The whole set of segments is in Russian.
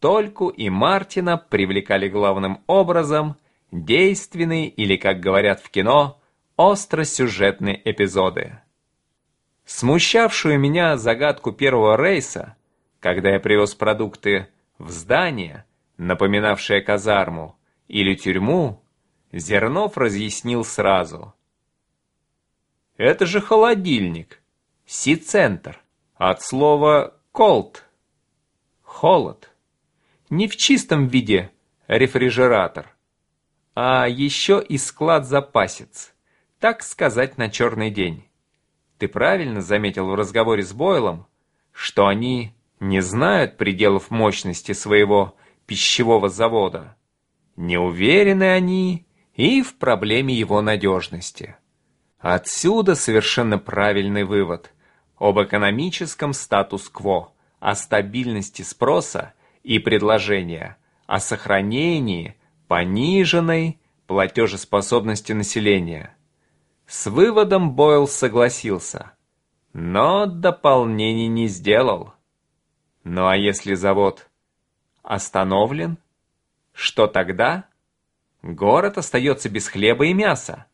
Тольку и Мартина привлекали главным образом действенные или, как говорят в кино, остросюжетные эпизоды. Смущавшую меня загадку первого рейса, когда я привез продукты в здание, напоминавшее казарму или тюрьму, Зернов разъяснил сразу. Это же холодильник, си-центр, от слова «колд» — холод. Не в чистом виде рефрижератор, а еще и склад-запасец, так сказать, на черный день. Ты правильно заметил в разговоре с Бойлом, что они не знают пределов мощности своего пищевого завода. Не уверены они и в проблеме его надежности. Отсюда совершенно правильный вывод об экономическом статус-кво, о стабильности спроса и предложения, о сохранении пониженной платежеспособности населения. С выводом Бойл согласился, но дополнений не сделал. Ну а если завод остановлен, что тогда? Город остается без хлеба и мяса.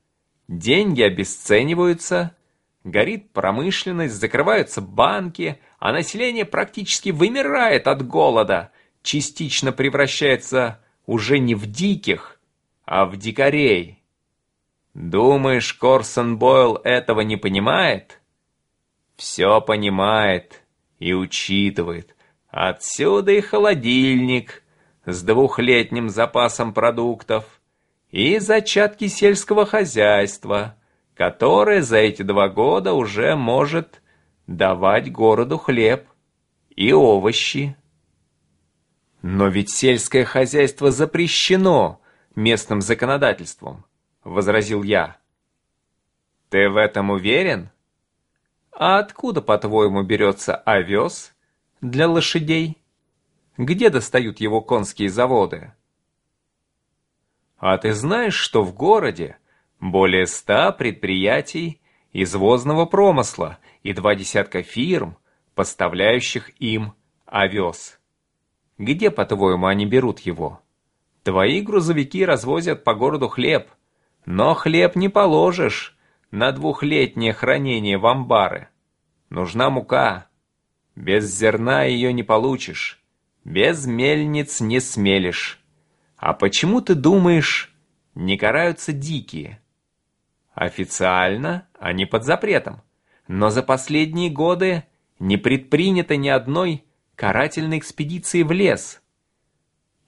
Деньги обесцениваются, горит промышленность, закрываются банки, а население практически вымирает от голода, частично превращается уже не в диких, а в дикарей. Думаешь, Корсон Бойл этого не понимает? Все понимает и учитывает. Отсюда и холодильник с двухлетним запасом продуктов, и зачатки сельского хозяйства, которое за эти два года уже может давать городу хлеб и овощи. Но ведь сельское хозяйство запрещено местным законодательством. — возразил я. «Ты в этом уверен? А откуда, по-твоему, берется овес для лошадей? Где достают его конские заводы?» «А ты знаешь, что в городе более ста предприятий извозного промысла и два десятка фирм, поставляющих им овес? Где, по-твоему, они берут его?» Твои грузовики развозят по городу хлеб – но хлеб не положишь на двухлетнее хранение в амбары. Нужна мука. Без зерна ее не получишь. Без мельниц не смелишь. А почему ты думаешь, не караются дикие? Официально они под запретом. Но за последние годы не предпринято ни одной карательной экспедиции в лес.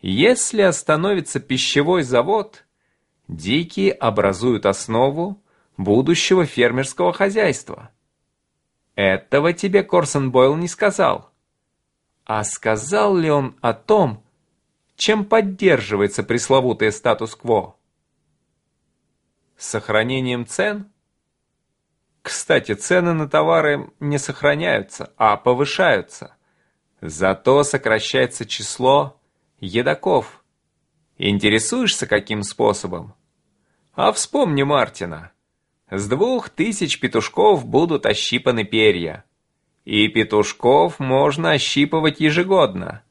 Если остановится пищевой завод, Дикие образуют основу будущего фермерского хозяйства. Этого тебе Корсон Бойл не сказал. А сказал ли он о том, чем поддерживается пресловутый статус-кво? Сохранением цен? Кстати, цены на товары не сохраняются, а повышаются. Зато сокращается число едоков – Интересуешься, каким способом? А вспомни Мартина. С двух тысяч петушков будут ощипаны перья. И петушков можно ощипывать ежегодно.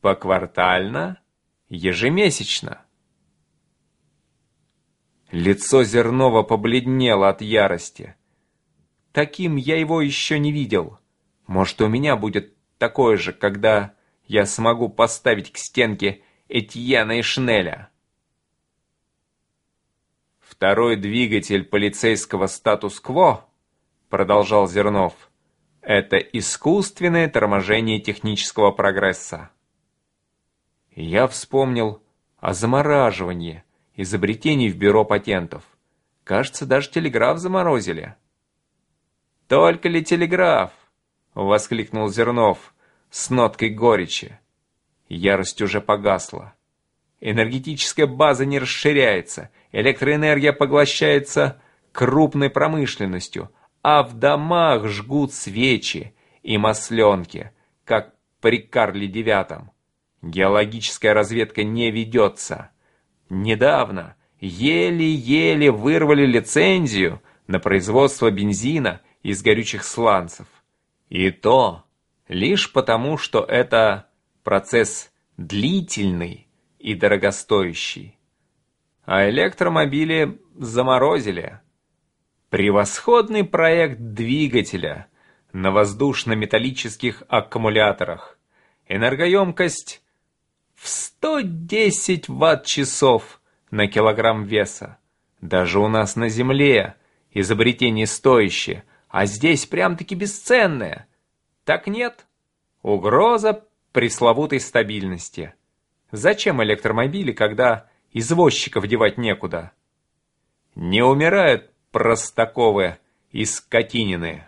Поквартально, ежемесячно. Лицо Зернова побледнело от ярости. Таким я его еще не видел. Может, у меня будет такое же, когда я смогу поставить к стенке Этьена и Шнеля. Второй двигатель полицейского статус-кво, продолжал Зернов, это искусственное торможение технического прогресса. Я вспомнил о замораживании изобретений в бюро патентов. Кажется, даже телеграф заморозили. «Только ли телеграф?» — воскликнул Зернов с ноткой горечи. Ярость уже погасла. Энергетическая база не расширяется, электроэнергия поглощается крупной промышленностью, а в домах жгут свечи и масленки, как при Карле IX. Геологическая разведка не ведется. Недавно еле-еле вырвали лицензию на производство бензина из горючих сланцев. И то лишь потому, что это процесс длительный и дорогостоящий. А электромобили заморозили. Превосходный проект двигателя на воздушно-металлических аккумуляторах. Энергоемкость в 110 ватт-часов на килограмм веса. Даже у нас на Земле изобретение стоящее, а здесь прям-таки бесценное. Так нет. Угроза пресловутой стабильности. Зачем электромобили, когда извозчиков девать некуда? Не умирают Простаковы и Скотинины.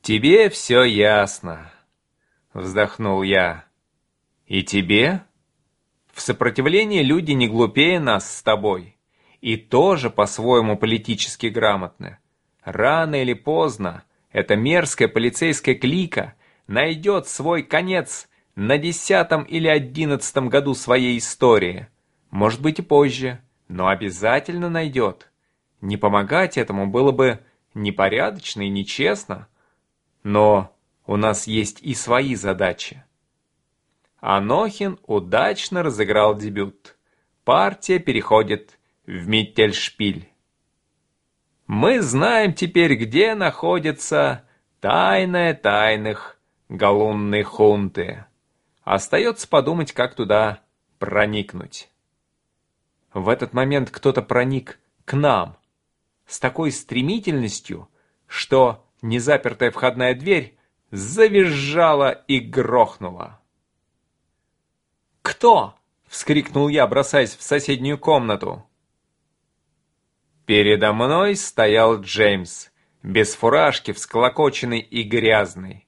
«Тебе все ясно», — вздохнул я. «И тебе?» В сопротивлении люди не глупее нас с тобой. И тоже по-своему политически грамотны. Рано или поздно эта мерзкая полицейская клика найдет свой конец на десятом или одиннадцатом году своей истории. Может быть и позже но обязательно найдет. Не помогать этому было бы непорядочно и нечестно. Но у нас есть и свои задачи. Анохин удачно разыграл дебют. Партия переходит в Миттельшпиль. Мы знаем теперь, где находится тайная тайных галунной хунты. Остается подумать, как туда проникнуть. В этот момент кто-то проник к нам с такой стремительностью, что незапертая входная дверь завизжала и грохнула. «Кто?» — вскрикнул я, бросаясь в соседнюю комнату. Передо мной стоял Джеймс, без фуражки, всколокоченный и грязный.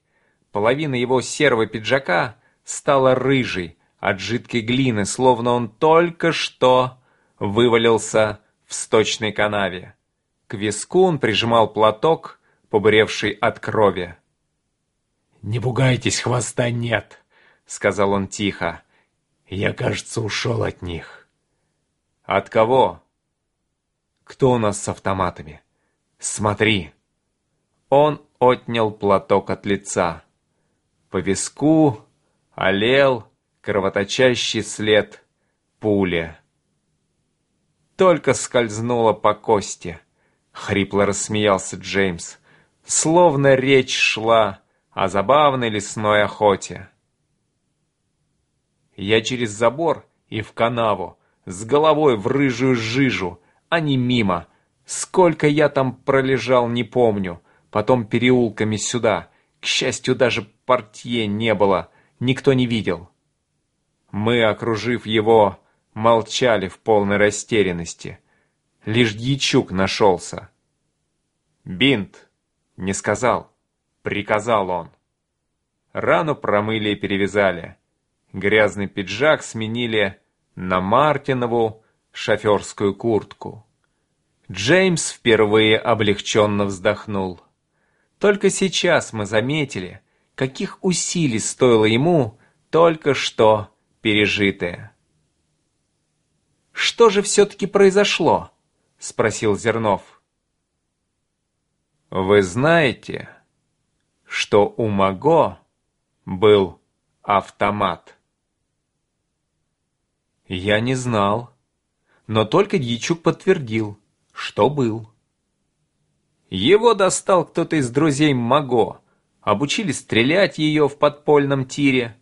Половина его серого пиджака стала рыжей от жидкой глины, словно он только что вывалился в сточной канаве. К виску он прижимал платок, побуревший от крови. «Не пугайтесь, хвоста нет», — сказал он тихо. «Я, кажется, ушел от них». «От кого?» «Кто у нас с автоматами?» «Смотри». Он отнял платок от лица. По виску олел кровоточащий след пули только скользнула по кости. Хрипло рассмеялся Джеймс, словно речь шла о забавной лесной охоте. Я через забор и в канаву, с головой в рыжую жижу, а не мимо. Сколько я там пролежал, не помню. Потом переулками сюда. К счастью, даже портье не было, никто не видел. Мы, окружив его, молчали в полной растерянности. Лишь дьячук нашелся. «Бинт!» — не сказал. Приказал он. Рану промыли и перевязали. Грязный пиджак сменили на Мартинову шоферскую куртку. Джеймс впервые облегченно вздохнул. Только сейчас мы заметили, каких усилий стоило ему только что пережитое. «Что же все-таки произошло?» — спросил Зернов. «Вы знаете, что у Маго был автомат?» Я не знал, но только Дьячук подтвердил, что был. Его достал кто-то из друзей Маго, обучили стрелять ее в подпольном тире,